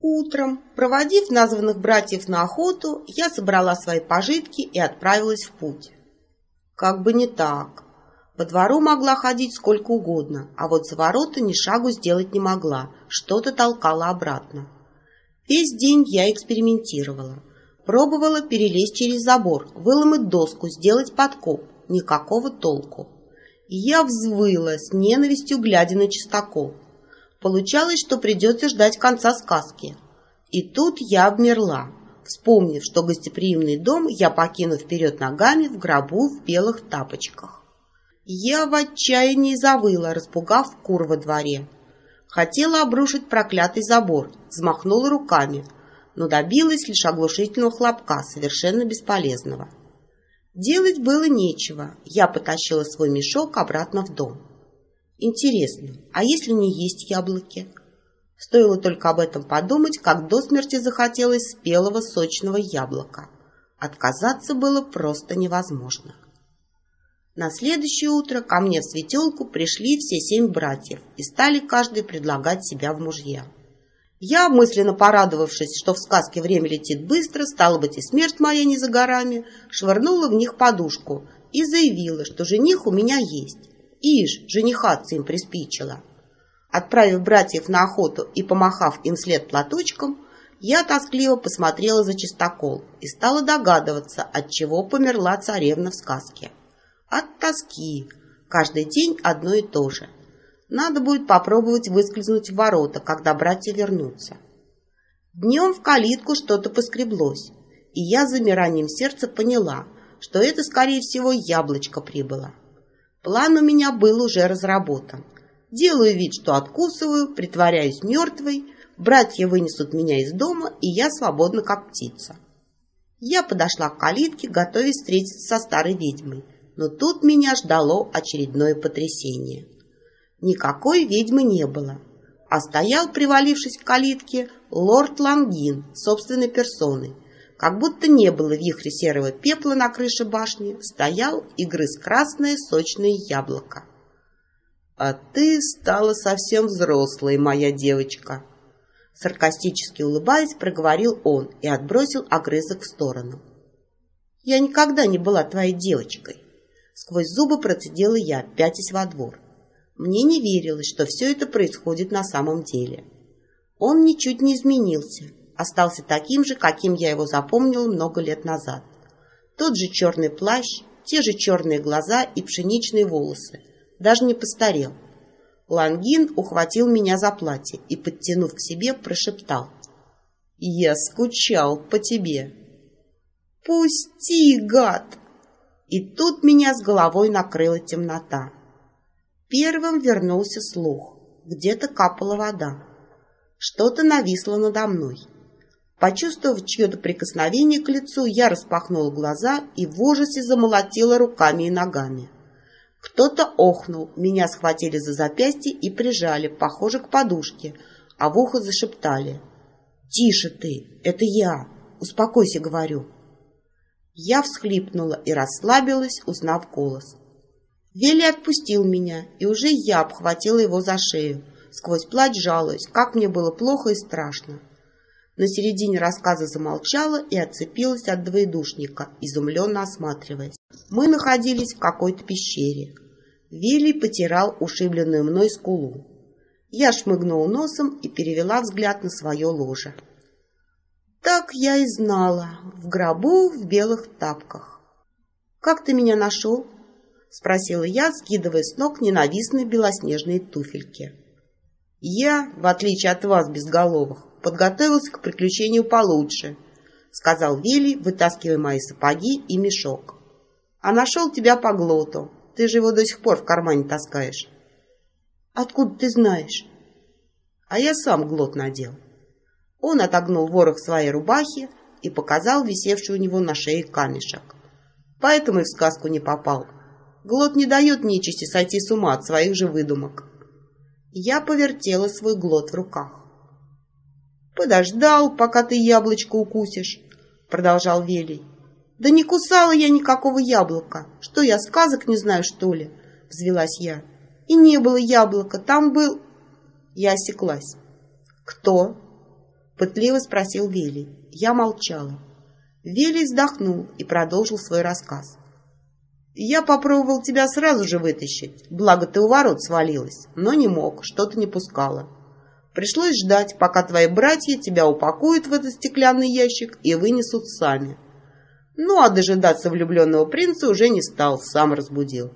Утром, проводив названных братьев на охоту, я собрала свои пожитки и отправилась в путь. Как бы не так. По двору могла ходить сколько угодно, а вот за ворота ни шагу сделать не могла, что-то толкало обратно. Весь день я экспериментировала. Пробовала перелезть через забор, выломать доску, сделать подкоп. Никакого толку. Я взвыла с ненавистью, глядя на чистокол. Получалось, что придется ждать конца сказки. И тут я обмерла, вспомнив, что гостеприимный дом я покину вперед ногами в гробу в белых тапочках. Я в отчаянии завыла, распугав кур во дворе. Хотела обрушить проклятый забор, взмахнула руками, но добилась лишь оглушительного хлопка, совершенно бесполезного. Делать было нечего, я потащила свой мешок обратно в дом. Интересно, а если не есть яблоки? Стоило только об этом подумать, как до смерти захотелось спелого сочного яблока. Отказаться было просто невозможно. На следующее утро ко мне в светелку пришли все семь братьев и стали каждый предлагать себя в мужья. Я, мысленно порадовавшись, что в сказке время летит быстро, стало быть, и смерть моя не за горами, швырнула в них подушку и заявила, что жених у меня есть. Ишь, женихаться им приспичило. Отправив братьев на охоту и помахав им след платочком, я тоскливо посмотрела за чистокол и стала догадываться, от чего померла царевна в сказке. От тоски. Каждый день одно и то же. Надо будет попробовать выскользнуть в ворота, когда братья вернутся. Днем в калитку что-то поскреблось, и я замиранием сердца поняла, что это, скорее всего, яблочко прибыло. План у меня был уже разработан. Делаю вид, что откусываю, притворяюсь мертвой, братья вынесут меня из дома, и я свободна, как птица. Я подошла к калитке, готовясь встретиться со старой ведьмой – но тут меня ждало очередное потрясение. Никакой ведьмы не было, а стоял, привалившись к калитке, лорд Лангин собственной персоной. Как будто не было вихря серого пепла на крыше башни, стоял и грыз красное сочное яблоко. «А ты стала совсем взрослой, моя девочка!» Саркастически улыбаясь, проговорил он и отбросил огрызок в сторону. «Я никогда не была твоей девочкой. Сквозь зубы процедила я, пятясь во двор. Мне не верилось, что все это происходит на самом деле. Он ничуть не изменился, остался таким же, каким я его запомнила много лет назад. Тот же черный плащ, те же черные глаза и пшеничные волосы. Даже не постарел. Лангин ухватил меня за платье и, подтянув к себе, прошептал. «Я скучал по тебе». «Пусти, гад!» И тут меня с головой накрыла темнота. Первым вернулся слух. Где-то капала вода. Что-то нависло надо мной. Почувствовав чье-то прикосновение к лицу, я распахнула глаза и в ужасе замолотила руками и ногами. Кто-то охнул, меня схватили за запястье и прижали, похоже, к подушке, а в ухо зашептали. «Тише ты, это я! Успокойся, говорю!» Я всхлипнула и расслабилась, узнав голос. Вели отпустил меня, и уже я обхватила его за шею. Сквозь плач жалуюсь, как мне было плохо и страшно. На середине рассказа замолчала и отцепилась от двоедушника, изумленно осматриваясь. Мы находились в какой-то пещере. Вилли потирал ушибленную мной скулу. Я шмыгнул носом и перевела взгляд на свое ложе. Так я и знала, в гробу в белых тапках. «Как ты меня нашел?» — спросила я, скидывая с ног ненавистные белоснежные туфельки. «Я, в отличие от вас, безголовых, подготовился к приключению получше», — сказал Вилли, вытаскивая мои сапоги и мешок. «А нашел тебя по глоту. Ты же его до сих пор в кармане таскаешь». «Откуда ты знаешь?» «А я сам глот надел». Он отогнул ворох своей рубахи и показал висевший у него на шее камешек. Поэтому и в сказку не попал. Глот не дает нечисти сойти с ума от своих же выдумок. Я повертела свой глот в руках. «Подождал, пока ты яблочко укусишь», — продолжал Велий. «Да не кусала я никакого яблока. Что, я сказок не знаю, что ли?» — взвелась я. «И не было яблока, там был...» Я осеклась. «Кто?» Пытливо спросил Велий. Я молчала. Велий вздохнул и продолжил свой рассказ. Я попробовал тебя сразу же вытащить, благо ты у ворот свалилась, но не мог, что-то не пускало. Пришлось ждать, пока твои братья тебя упакуют в этот стеклянный ящик и вынесут сами. Ну, а дожидаться влюбленного принца уже не стал, сам разбудил.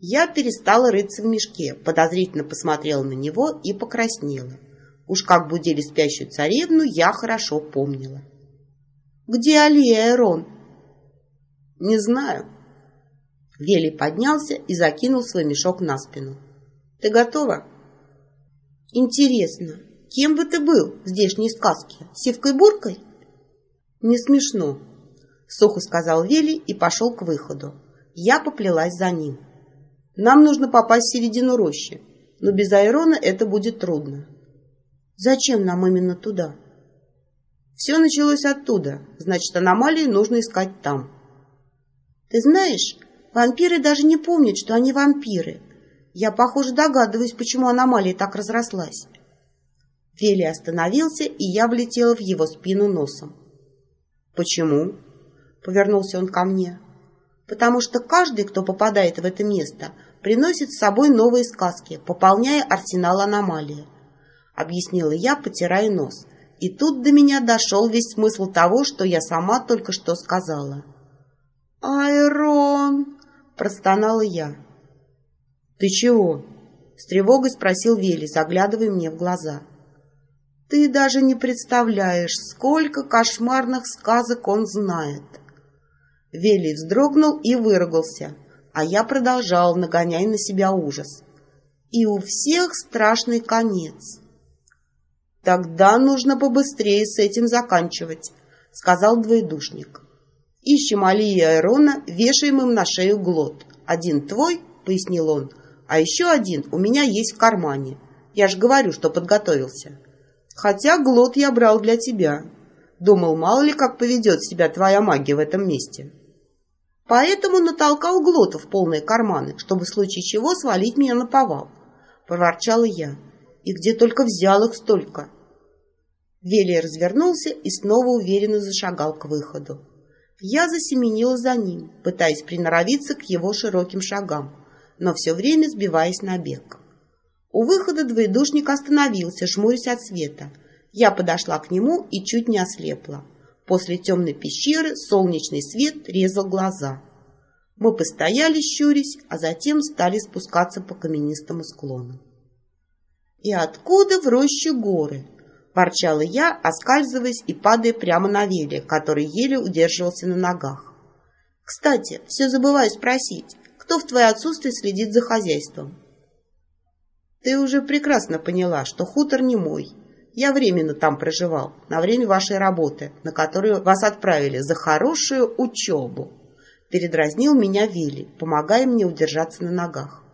Я перестала рыться в мешке, подозрительно посмотрела на него и покраснела. Уж как будили спящую царевну, я хорошо помнила. «Где Алия Эрон?» «Не знаю». Вели поднялся и закинул свой мешок на спину. «Ты готова?» «Интересно, кем бы ты был в здешней сказке? Сивкой-буркой?» «Не смешно», — сухо сказал Вели и пошел к выходу. Я поплелась за ним. «Нам нужно попасть в середину рощи, но без Айрона это будет трудно». «Зачем нам именно туда?» «Все началось оттуда, значит, аномалии нужно искать там». «Ты знаешь, вампиры даже не помнят, что они вампиры», я, похоже, догадываюсь, почему аномалия так разрослась. Вели остановился, и я влетела в его спину носом. «Почему?» — повернулся он ко мне. «Потому что каждый, кто попадает в это место, приносит с собой новые сказки, пополняя арсенал аномалии», — объяснила я, потирая нос. И тут до меня дошел весь смысл того, что я сама только что сказала. «Айрон!» — простонала я. «Ты чего?» — с тревогой спросил Вели, заглядывая мне в глаза. «Ты даже не представляешь, сколько кошмарных сказок он знает!» Вели вздрогнул и выругался, а я продолжал, нагоняя на себя ужас. «И у всех страшный конец!» «Тогда нужно побыстрее с этим заканчивать», — сказал двоедушник. «Ищем Али и Айрона, вешаем им на шею глот. Один твой, — пояснил он, а еще один у меня есть в кармане. Я же говорю, что подготовился. Хотя глот я брал для тебя. Думал, мало ли как поведет себя твоя магия в этом месте. Поэтому натолкал глота в полные карманы, чтобы в случае чего свалить меня на повал. Проворчала я. И где только взял их столько. Велия развернулся и снова уверенно зашагал к выходу. Я засеменила за ним, пытаясь приноровиться к его широким шагам но все время сбиваясь на бег. У выхода двоедушник остановился, жмурясь от света. Я подошла к нему и чуть не ослепла. После темной пещеры солнечный свет резал глаза. Мы постояли, щурясь, а затем стали спускаться по каменистому склону. «И откуда в роще горы?» – ворчала я, оскальзываясь и падая прямо на веле, который еле удерживался на ногах. «Кстати, все забываю спросить, кто в твое отсутствие следит за хозяйством. Ты уже прекрасно поняла, что хутор не мой. Я временно там проживал, на время вашей работы, на которую вас отправили за хорошую учебу. Передразнил меня Вилли, помогая мне удержаться на ногах.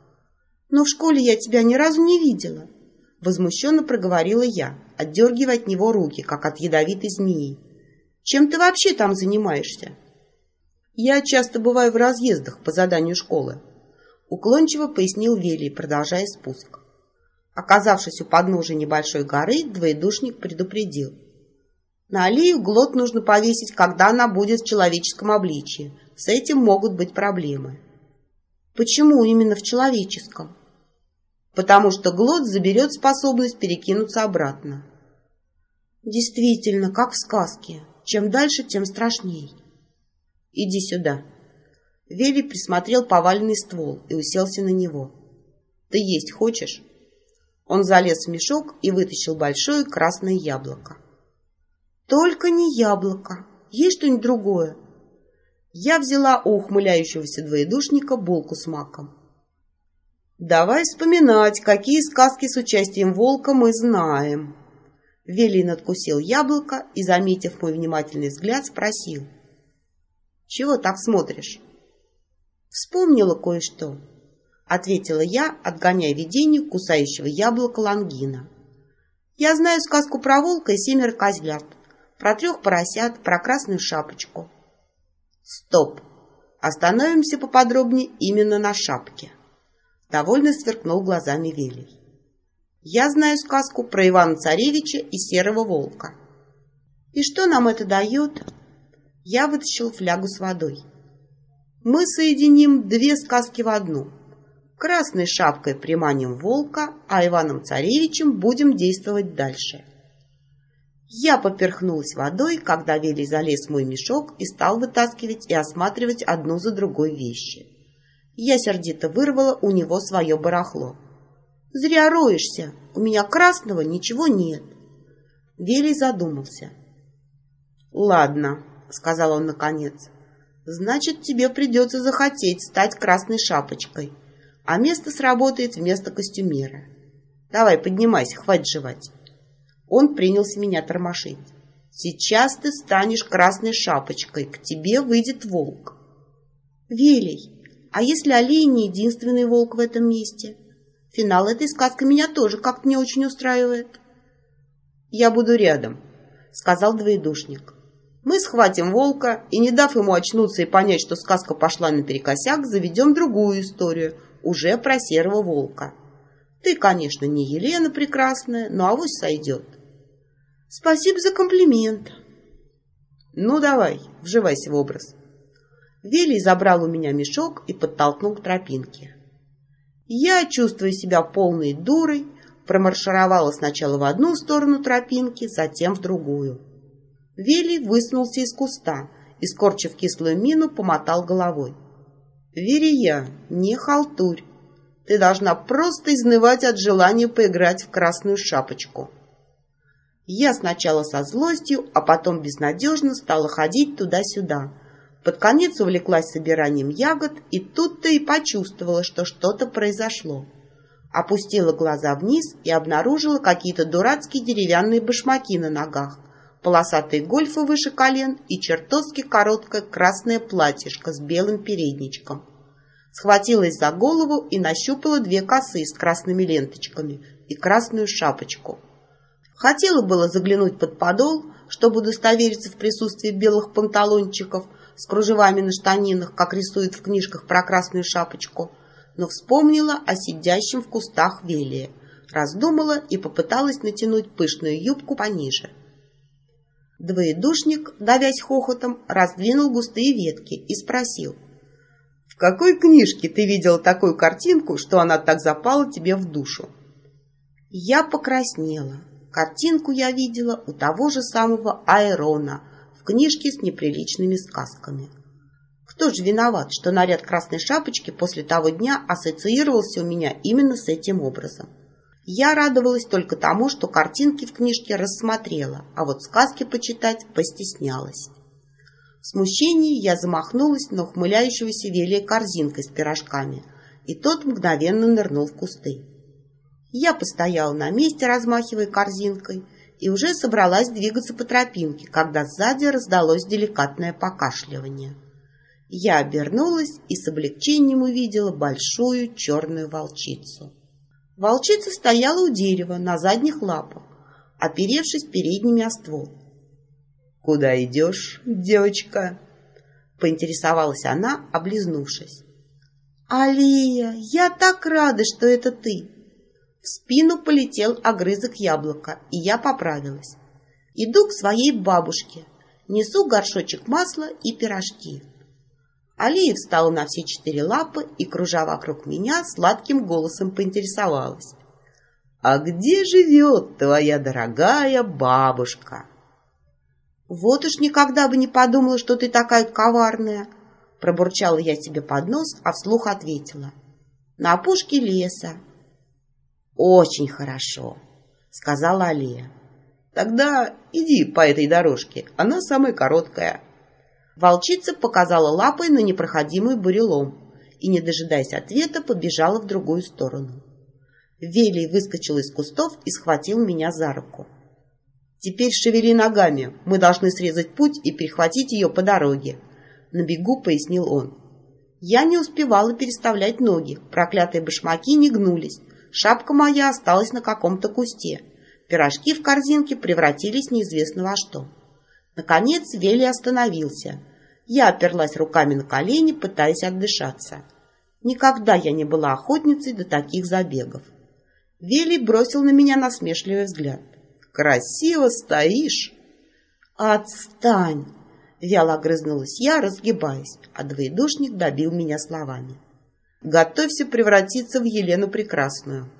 Но в школе я тебя ни разу не видела. Возмущенно проговорила я, отдергивая от него руки, как от ядовитой змеи. Чем ты вообще там занимаешься? Я часто бываю в разъездах по заданию школы. Уклончиво пояснил Велий, продолжая спуск. Оказавшись у подножия небольшой горы, двоедушник предупредил. На аллею глот нужно повесить, когда она будет в человеческом обличии. С этим могут быть проблемы. Почему именно в человеческом? Потому что глот заберет способность перекинуться обратно. Действительно, как в сказке. Чем дальше, тем страшней. «Иди сюда». Вели присмотрел поваленный ствол и уселся на него. «Ты есть хочешь?» Он залез в мешок и вытащил большое красное яблоко. «Только не яблоко. Есть что-нибудь другое?» Я взяла у ухмыляющегося двоедушника булку с маком. «Давай вспоминать, какие сказки с участием волка мы знаем». Велин откусил яблоко и, заметив мой внимательный взгляд, спросил — чего так смотришь? Вспомнила кое-что, ответила я, отгоняя видение кусающего яблоко лангина. Я знаю сказку про волка и семеро козлят, про трех поросят, про красную шапочку. Стоп! Остановимся поподробнее именно на шапке. Довольно сверкнул глазами Велий. Я знаю сказку про Ивана Царевича и Серого Волка. И что нам это дает? Я вытащил флягу с водой. Мы соединим две сказки в одну. Красной шапкой приманим волка, а Иваном Царевичем будем действовать дальше. Я поперхнулась водой, когда Велий залез в мой мешок и стал вытаскивать и осматривать одну за другой вещи. Я сердито вырвала у него свое барахло. «Зря роешься, у меня красного ничего нет». Велий задумался. «Ладно», — сказал он наконец, — «значит, тебе придется захотеть стать красной шапочкой, а место сработает вместо костюмера. Давай, поднимайся, хватит жевать». Он принялся меня тормошить. «Сейчас ты станешь красной шапочкой, к тебе выйдет волк». «Велий, а если Алия не единственный волк в этом месте?» Финал этой сказки меня тоже как-то не очень устраивает. «Я буду рядом», — сказал двоедушник. «Мы схватим волка и, не дав ему очнуться и понять, что сказка пошла наперекосяк, заведем другую историю, уже про серого волка. Ты, конечно, не Елена прекрасная, но авось сойдет». «Спасибо за комплимент». «Ну, давай, вживайся в образ». Велий забрал у меня мешок и подтолкнул к тропинке. Я, чувствуя себя полной дурой, промаршировала сначала в одну сторону тропинки, затем в другую. Вилли высунулся из куста и, скорчив кислую мину, помотал головой. «Верия, не халтурь. Ты должна просто изнывать от желания поиграть в красную шапочку». Я сначала со злостью, а потом безнадежно стала ходить туда-сюда, под конец увлеклась собиранием ягод и тут-то и почувствовала, что что-то произошло. Опустила глаза вниз и обнаружила какие-то дурацкие деревянные башмаки на ногах, полосатые гольфы выше колен и чертовски короткое красное платьишко с белым передничком. Схватилась за голову и нащупала две косы с красными ленточками и красную шапочку. Хотела было заглянуть под подол, чтобы удостовериться в присутствии белых панталончиков, с кружевами на штанинах, как рисуют в книжках про красную шапочку, но вспомнила о сидящем в кустах Велии, раздумала и попыталась натянуть пышную юбку пониже. Двоедушник, давясь хохотом, раздвинул густые ветки и спросил. «В какой книжке ты видела такую картинку, что она так запала тебе в душу?» Я покраснела. Картинку я видела у того же самого Айрона – книжки с неприличными сказками. Кто же виноват, что наряд красной шапочки после того дня ассоциировался у меня именно с этим образом? Я радовалась только тому, что картинки в книжке рассмотрела, а вот сказки почитать постеснялась. В смущении я замахнулась на ухмыляющегося Велия корзинкой с пирожками, и тот мгновенно нырнул в кусты. Я постояла на месте, размахивая корзинкой, и уже собралась двигаться по тропинке, когда сзади раздалось деликатное покашливание. Я обернулась и с облегчением увидела большую черную волчицу. Волчица стояла у дерева на задних лапах, оперевшись передними о ствол. «Куда идешь, девочка?» — поинтересовалась она, облизнувшись. «Алия, я так рада, что это ты!» В спину полетел огрызок яблока, и я поправилась. Иду к своей бабушке, несу горшочек масла и пирожки. Алия встала на все четыре лапы и, кружа вокруг меня, сладким голосом поинтересовалась. «А где живет твоя дорогая бабушка?» «Вот уж никогда бы не подумала, что ты такая коварная!» Пробурчала я себе под нос, а вслух ответила. «На опушке леса, «Очень хорошо», — сказала Алия. «Тогда иди по этой дорожке, она самая короткая». Волчица показала лапой на непроходимый бурелом и, не дожидаясь ответа, побежала в другую сторону. Велий выскочил из кустов и схватил меня за руку. «Теперь шевели ногами, мы должны срезать путь и перехватить ее по дороге», — на бегу пояснил он. Я не успевала переставлять ноги, проклятые башмаки не гнулись, Шапка моя осталась на каком-то кусте. Пирожки в корзинке превратились неизвестно во что. Наконец Вели остановился. Я оперлась руками на колени, пытаясь отдышаться. Никогда я не была охотницей до таких забегов. Вилли бросил на меня насмешливый взгляд. «Красиво стоишь!» «Отстань!» — вяло огрызнулась я, разгибаясь, а двоедушник добил меня словами. «Готовься превратиться в Елену Прекрасную!»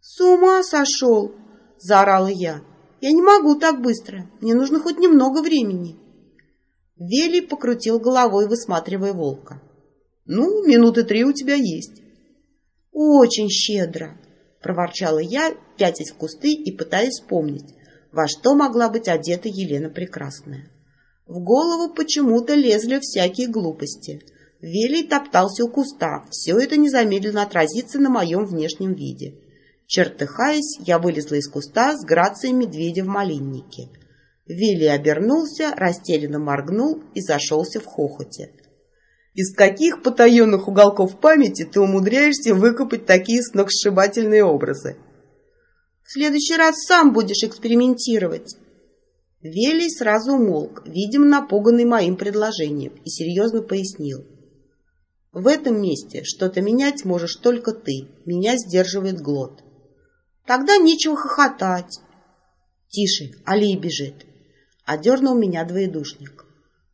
«С ума сошел!» — заорала я. «Я не могу так быстро. Мне нужно хоть немного времени». Вели покрутил головой, высматривая волка. «Ну, минуты три у тебя есть». «Очень щедро!» — проворчала я, пятясь в кусты и пытаясь вспомнить, во что могла быть одета Елена Прекрасная. В голову почему-то лезли всякие глупости. Велий топтался у куста, все это незамедленно отразится на моем внешнем виде. Чертыхаясь, я вылезла из куста с грацией медведя в малиннике. Вилли обернулся, растерянно моргнул и зашелся в хохоте. «Из каких потаенных уголков памяти ты умудряешься выкопать такие сногсшибательные образы?» В следующий раз сам будешь экспериментировать. Велий сразу умолк, видимо, напуганный моим предложением, и серьезно пояснил. В этом месте что-то менять можешь только ты. Меня сдерживает глот. Тогда нечего хохотать. Тише, Алия бежит. Одернул меня двоедушник.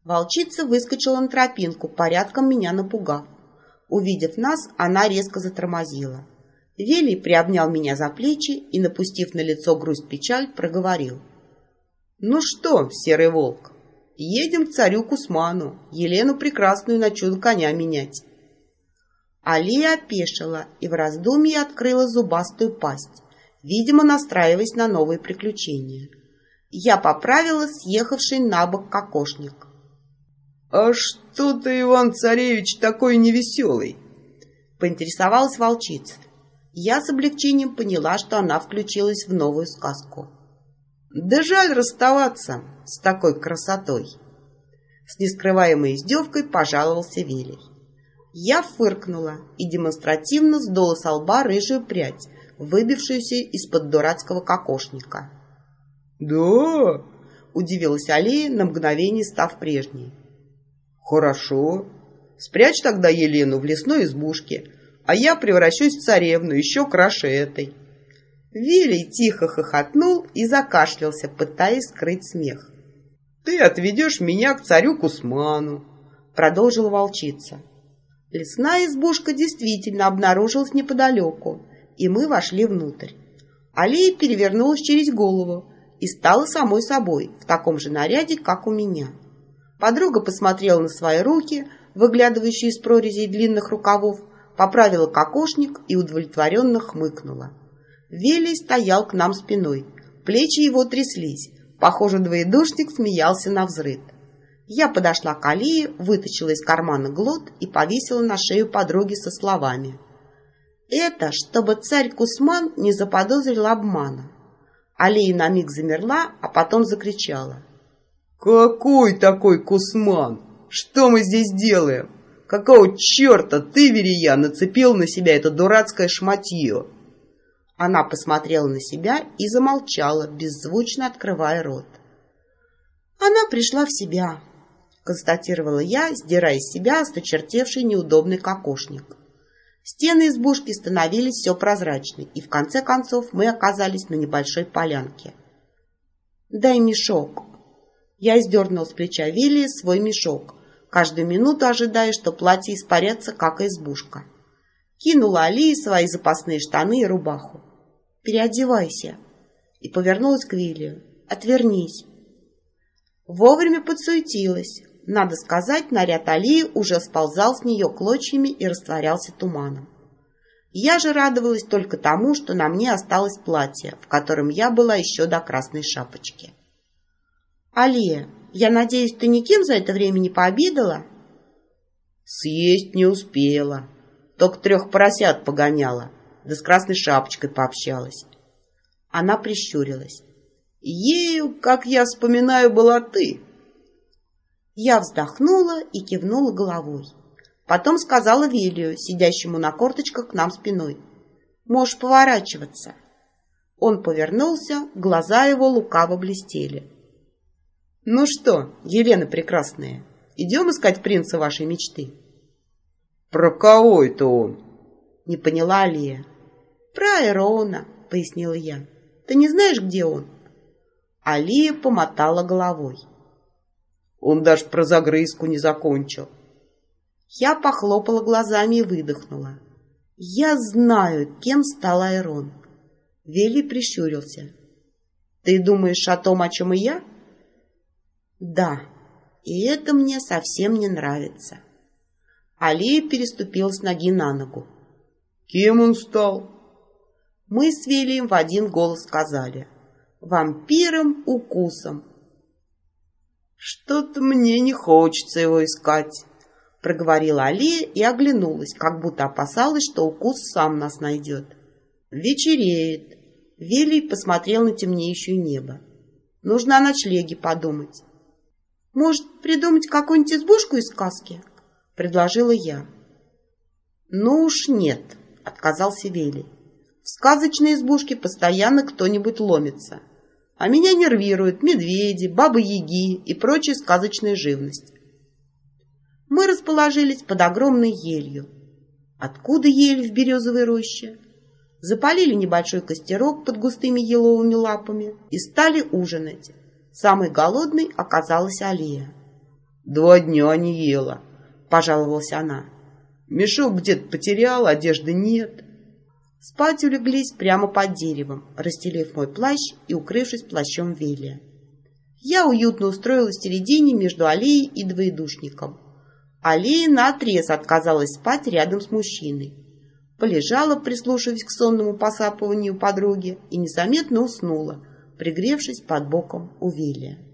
Волчица выскочила на тропинку, порядком меня напугав. Увидев нас, она резко затормозила. Велий приобнял меня за плечи и, напустив на лицо грусть-печаль, проговорил. «Ну что, серый волк, едем к царю Кусману, Елену Прекрасную на чудо коня менять». Алия опешила и в раздумье открыла зубастую пасть, видимо, настраиваясь на новые приключения. Я поправила съехавший на бок кокошник. «А что ты, Иван-царевич, такой невеселый?» Поинтересовалась волчица. Я с облегчением поняла, что она включилась в новую сказку. Да жаль расставаться с такой красотой. С нескрываемой издевкой пожаловался Велий. Я фыркнула и демонстративно сдула со лба рыжую прядь, выбившуюся из-под дурацкого кокошника. «Да?» — удивилась Алия, на мгновение став прежней. «Хорошо. Спрячь тогда Елену в лесной избушке, а я превращусь в царевну, еще краше этой. Вилли тихо хохотнул и закашлялся, пытаясь скрыть смех. «Ты отведешь меня к царю Кусману», — продолжила волчица. Лесная избушка действительно обнаружилась неподалеку, и мы вошли внутрь. Алия перевернулась через голову и стала самой собой, в таком же наряде, как у меня. Подруга посмотрела на свои руки, выглядывающие из прорезей длинных рукавов, поправила кокошник и удовлетворенно хмыкнула. Велий стоял к нам спиной. Плечи его тряслись. Похоже, двоедушник смеялся на взрыд. Я подошла к Алии, вытащила из кармана глот и повесила на шею подруги со словами. «Это, чтобы царь Кусман не заподозрил обмана». Алия на миг замерла, а потом закричала. «Какой такой Кусман? Что мы здесь делаем?» Какого черта ты, Верия, нацепил на себя это дурацкое шматье?» Она посмотрела на себя и замолчала, беззвучно открывая рот. «Она пришла в себя», — констатировала я, сдирая с себя осточертевший неудобный кокошник. Стены избушки становились все прозрачны, и в конце концов мы оказались на небольшой полянке. «Дай мешок». Я сдернул с плеча Вилли свой мешок, каждую минуту ожидая, что платье испарятся, как избушка. Кинула Алии свои запасные штаны и рубаху. «Переодевайся!» И повернулась к Вилли. «Отвернись!» Вовремя подсуетилась. Надо сказать, наряд Алии уже сползал с нее клочьями и растворялся туманом. Я же радовалась только тому, что на мне осталось платье, в котором я была еще до красной шапочки. «Алия, я надеюсь, ты никем за это время не пообидала?» «Съесть не успела. Только трех поросят погоняла, да с красной шапочкой пообщалась». Она прищурилась. «Ею, как я вспоминаю, была ты». Я вздохнула и кивнула головой. Потом сказала Вилию, сидящему на корточках к нам спиной. «Можешь поворачиваться». Он повернулся, глаза его лукаво блестели. «Ну что, Елена Прекрасная, идем искать принца вашей мечты?» «Про кого это он?» — не поняла Алия. «Про Эрона», — пояснила я. «Ты не знаешь, где он?» Алия помотала головой. «Он даже про загрызку не закончил». Я похлопала глазами и выдохнула. «Я знаю, кем стал Айрон». Вели прищурился. «Ты думаешь о том, о чем и я?» «Да, и это мне совсем не нравится». Алия переступил с ноги на ногу. «Кем он стал?» Мы с Велием в один голос сказали. «Вампиром-укусом». «Что-то мне не хочется его искать», — проговорила Алия и оглянулась, как будто опасалась, что укус сам нас найдет. «Вечереет». Велий посмотрел на темнеющее небо. «Нужно о ночлеге подумать». «Может, придумать какую-нибудь избушку из сказки?» — предложила я. «Ну уж нет», — отказался Велий. «В сказочной избушке постоянно кто-нибудь ломится, а меня нервируют медведи, бабы-яги и прочая сказочная живность». Мы расположились под огромной елью. Откуда ель в березовой роще? Запалили небольшой костерок под густыми еловыми лапами и стали ужинать. Самой голодной оказалась Алия. «Два дня не ела», — пожаловалась она. «Мешок где-то потерял, одежды нет». Спать улеглись прямо под деревом, расстелив мой плащ и укрывшись плащом Велия. Я уютно устроилась в середине между аллеей и двоедушником. Аллея наотрез отказалась спать рядом с мужчиной. Полежала, прислушиваясь к сонному посапыванию подруги, и незаметно уснула, пригревшись под боком у Велия.